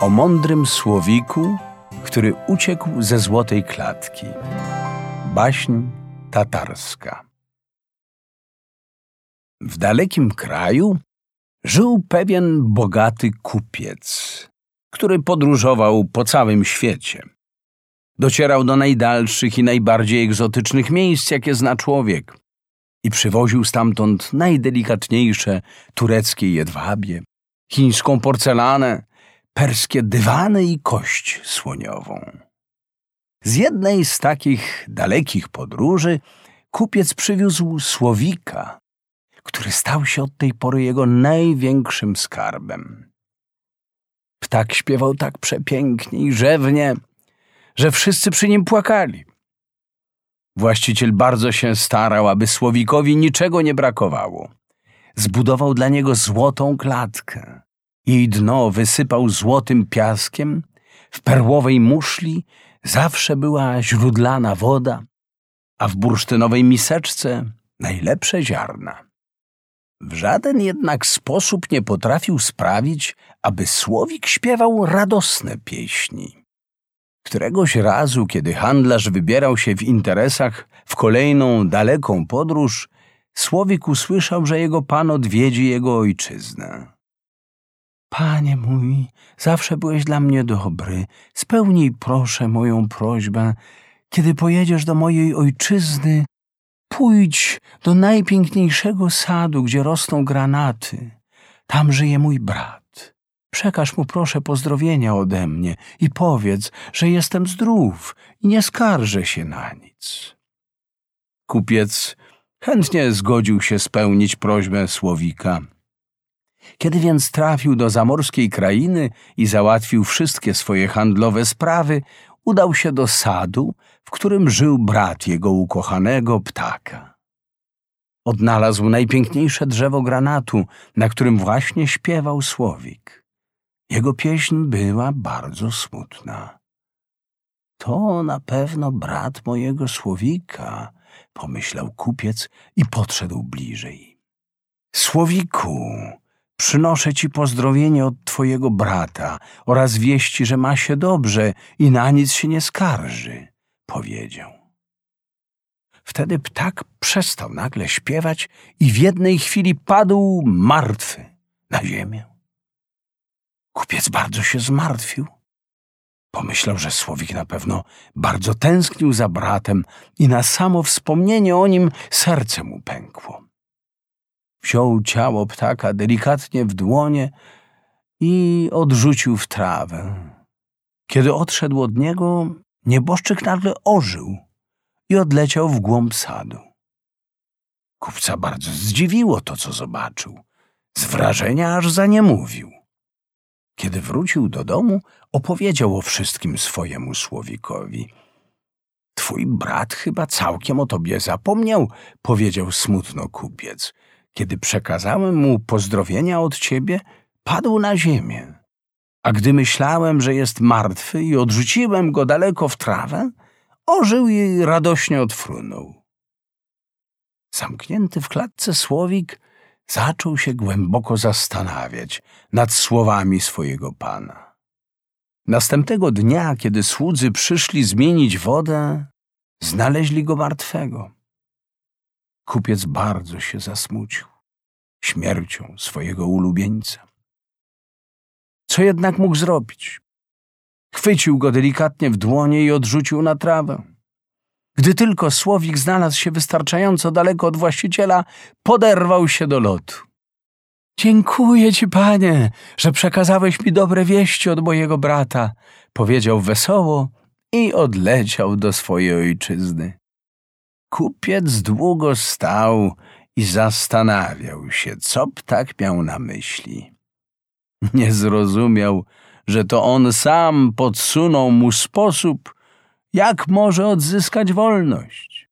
o mądrym słowiku, który uciekł ze złotej klatki. Baśń tatarska. W dalekim kraju żył pewien bogaty kupiec, który podróżował po całym świecie. Docierał do najdalszych i najbardziej egzotycznych miejsc, jakie zna człowiek, i przywoził stamtąd najdelikatniejsze tureckie jedwabie, chińską porcelanę, perskie dywany i kość słoniową. Z jednej z takich dalekich podróży kupiec przywiózł słowika, który stał się od tej pory jego największym skarbem. Ptak śpiewał tak przepięknie i rzewnie, że wszyscy przy nim płakali. Właściciel bardzo się starał, aby słowikowi niczego nie brakowało. Zbudował dla niego złotą klatkę. Jej dno wysypał złotym piaskiem, w perłowej muszli zawsze była źródlana woda, a w bursztynowej miseczce najlepsze ziarna. W żaden jednak sposób nie potrafił sprawić, aby słowik śpiewał radosne pieśni. Któregoś razu, kiedy handlarz wybierał się w interesach w kolejną daleką podróż, słowik usłyszał, że jego pan odwiedzi jego ojczyznę. Panie mój, zawsze byłeś dla mnie dobry. Spełnij proszę moją prośbę. Kiedy pojedziesz do mojej ojczyzny, pójdź do najpiękniejszego sadu, gdzie rosną granaty. Tam żyje mój brat. Przekaż mu proszę pozdrowienia ode mnie i powiedz, że jestem zdrów i nie skarżę się na nic. Kupiec chętnie zgodził się spełnić prośbę słowika. Kiedy więc trafił do zamorskiej krainy i załatwił wszystkie swoje handlowe sprawy, udał się do sadu, w którym żył brat jego ukochanego ptaka. Odnalazł najpiękniejsze drzewo granatu, na którym właśnie śpiewał słowik. Jego pieśń była bardzo smutna. To na pewno brat mojego słowika, pomyślał kupiec i podszedł bliżej. Słowiku, Przynoszę ci pozdrowienie od twojego brata oraz wieści, że ma się dobrze i na nic się nie skarży, powiedział. Wtedy ptak przestał nagle śpiewać i w jednej chwili padł martwy na ziemię. Kupiec bardzo się zmartwił. Pomyślał, że Słowik na pewno bardzo tęsknił za bratem i na samo wspomnienie o nim serce mu pękło. Wziął ciało ptaka delikatnie w dłonie i odrzucił w trawę. Kiedy odszedł od niego, nieboszczyk nagle ożył i odleciał w głąb sadu. Kupca bardzo zdziwiło to, co zobaczył. Z wrażenia aż za nie mówił. Kiedy wrócił do domu, opowiedział o wszystkim swojemu słowikowi. Twój brat chyba całkiem o tobie zapomniał, powiedział smutno kupiec. Kiedy przekazałem mu pozdrowienia od ciebie, padł na ziemię. A gdy myślałem, że jest martwy i odrzuciłem go daleko w trawę, ożył i radośnie odfrunął. Zamknięty w klatce słowik zaczął się głęboko zastanawiać nad słowami swojego pana. Następnego dnia, kiedy słudzy przyszli zmienić wodę, znaleźli go martwego. Kupiec bardzo się zasmucił śmiercią swojego ulubieńca. Co jednak mógł zrobić? Chwycił go delikatnie w dłonie i odrzucił na trawę. Gdy tylko słowik znalazł się wystarczająco daleko od właściciela, poderwał się do lotu. Dziękuję ci, panie, że przekazałeś mi dobre wieści od mojego brata, powiedział wesoło i odleciał do swojej ojczyzny. Kupiec długo stał i zastanawiał się, co ptak miał na myśli. Nie zrozumiał, że to on sam podsunął mu sposób, jak może odzyskać wolność.